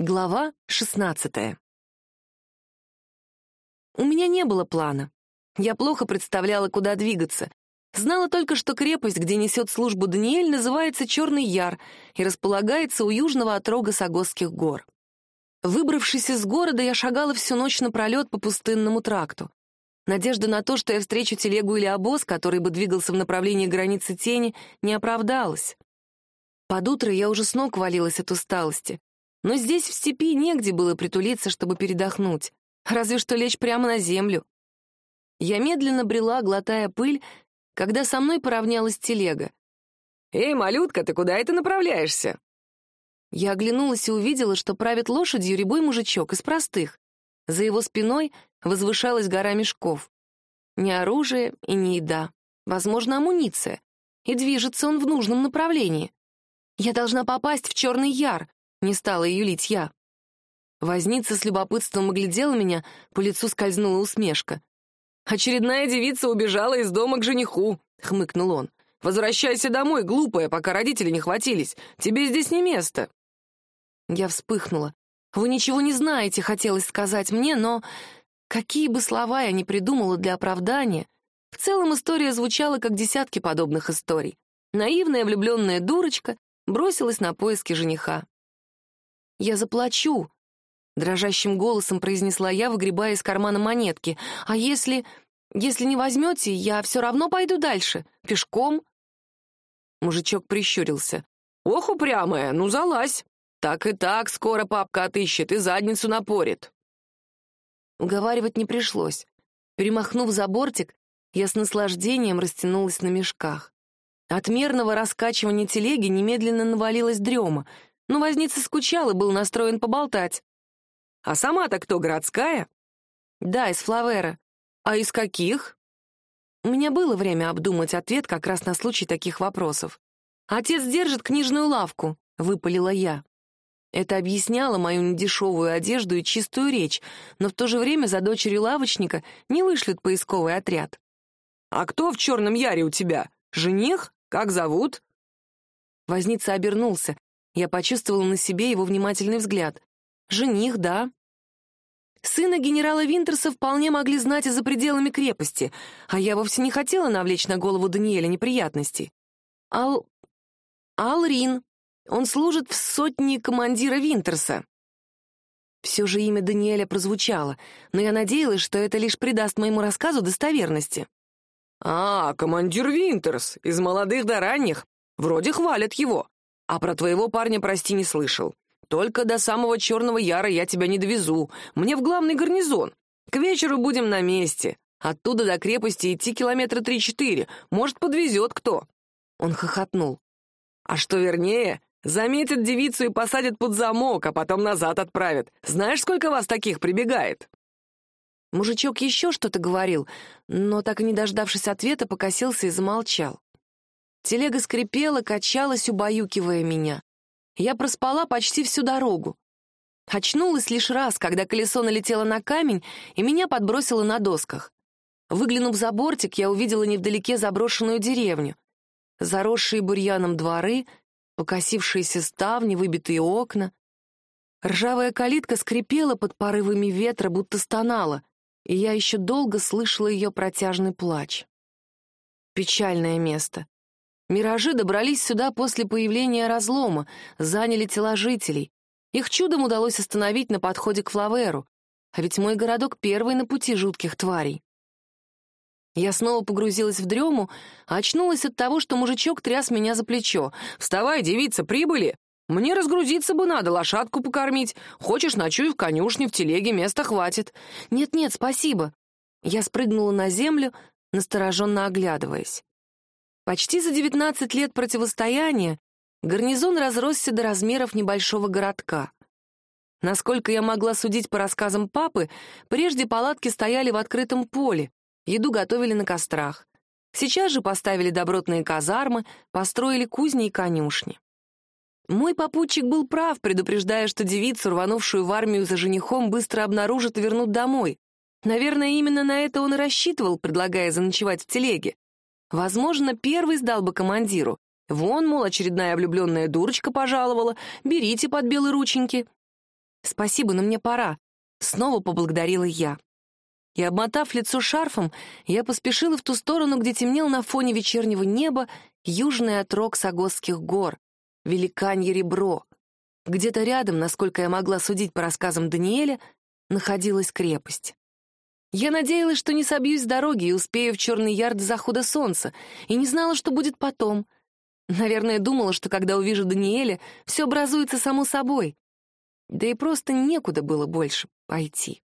Глава 16 У меня не было плана. Я плохо представляла, куда двигаться. Знала только, что крепость, где несет службу Даниэль, называется Черный Яр и располагается у южного отрога Сагосских гор. Выбравшись из города, я шагала всю ночь напролет по пустынному тракту. Надежда на то, что я встречу телегу или обоз, который бы двигался в направлении границы тени, не оправдалась. Под утро я уже с ног валилась от усталости. Но здесь, в степи, негде было притулиться, чтобы передохнуть. Разве что лечь прямо на землю. Я медленно брела, глотая пыль, когда со мной поравнялась телега. «Эй, малютка, ты куда это направляешься?» Я оглянулась и увидела, что правит лошадью рябой мужичок из простых. За его спиной возвышалась гора мешков. Ни оружие и ни еда. Возможно, амуниция. И движется он в нужном направлении. Я должна попасть в Черный Яр. Не стала юлить я. Возница с любопытством оглядела меня, по лицу скользнула усмешка. «Очередная девица убежала из дома к жениху», — хмыкнул он. «Возвращайся домой, глупая, пока родители не хватились. Тебе здесь не место». Я вспыхнула. «Вы ничего не знаете», — хотелось сказать мне, но... Какие бы слова я ни придумала для оправдания, в целом история звучала как десятки подобных историй. Наивная влюбленная дурочка бросилась на поиски жениха. «Я заплачу», — дрожащим голосом произнесла я, выгребая из кармана монетки. «А если... если не возьмете, я все равно пойду дальше. Пешком?» Мужичок прищурился. «Ох, упрямая, ну залазь. Так и так скоро папка отыщет и задницу напорит». Уговаривать не пришлось. Перемахнув за бортик, я с наслаждением растянулась на мешках. От мерного раскачивания телеги немедленно навалилась дрема — но возница скучал и был настроен поболтать. «А сама-то кто, городская?» «Да, из Флавера. А из каких?» У меня было время обдумать ответ как раз на случай таких вопросов. «Отец держит книжную лавку», — выпалила я. Это объясняло мою недешевую одежду и чистую речь, но в то же время за дочерью лавочника не вышлют поисковый отряд. «А кто в черном яре у тебя? Жених? Как зовут?» Возница обернулся. Я почувствовала на себе его внимательный взгляд. «Жених, да». Сына генерала Винтерса вполне могли знать и за пределами крепости, а я вовсе не хотела навлечь на голову Даниэля неприятностей. Ал... Алрин. Он служит в сотне командира Винтерса. Все же имя Даниэля прозвучало, но я надеялась, что это лишь придаст моему рассказу достоверности. «А, командир Винтерс, из молодых до ранних. Вроде хвалят его. А про твоего парня, прости, не слышал. Только до самого Черного Яра я тебя не довезу. Мне в главный гарнизон. К вечеру будем на месте. Оттуда до крепости идти километра три-четыре. Может, подвезет кто». Он хохотнул. «А что вернее, заметят девицу и посадят под замок, а потом назад отправят. Знаешь, сколько вас таких прибегает?» Мужичок еще что-то говорил, но, так и не дождавшись ответа, покосился и замолчал. Телега скрипела, качалась, убаюкивая меня. Я проспала почти всю дорогу. Очнулась лишь раз, когда колесо налетело на камень и меня подбросило на досках. Выглянув за бортик, я увидела невдалеке заброшенную деревню. Заросшие бурьяном дворы, покосившиеся ставни, выбитые окна. Ржавая калитка скрипела под порывами ветра, будто стонала, и я еще долго слышала ее протяжный плач. Печальное место. Миражи добрались сюда после появления разлома, заняли тела жителей. Их чудом удалось остановить на подходе к Флаверу. А ведь мой городок первый на пути жутких тварей. Я снова погрузилась в дрему, а очнулась от того, что мужичок тряс меня за плечо. «Вставай, девица, прибыли! Мне разгрузиться бы надо, лошадку покормить. Хочешь, ночуй в конюшне, в телеге места хватит». «Нет-нет, спасибо». Я спрыгнула на землю, настороженно оглядываясь. Почти за 19 лет противостояния гарнизон разросся до размеров небольшого городка. Насколько я могла судить по рассказам папы, прежде палатки стояли в открытом поле, еду готовили на кострах. Сейчас же поставили добротные казармы, построили кузни и конюшни. Мой попутчик был прав, предупреждая, что девицу, рванувшую в армию за женихом, быстро обнаружат и вернут домой. Наверное, именно на это он и рассчитывал, предлагая заночевать в телеге. Возможно, первый сдал бы командиру. Вон, мол, очередная влюбленная дурочка пожаловала, берите под белые рученьки. «Спасибо, но мне пора», — снова поблагодарила я. И, обмотав лицо шарфом, я поспешила в ту сторону, где темнел на фоне вечернего неба южный отрог Сагосских гор, великанье ребро. Где-то рядом, насколько я могла судить по рассказам Даниэля, находилась крепость. Я надеялась, что не собьюсь с дороги и успею в черный ярд захода солнца, и не знала, что будет потом. Наверное, думала, что когда увижу Даниэля, все образуется само собой. Да и просто некуда было больше пойти.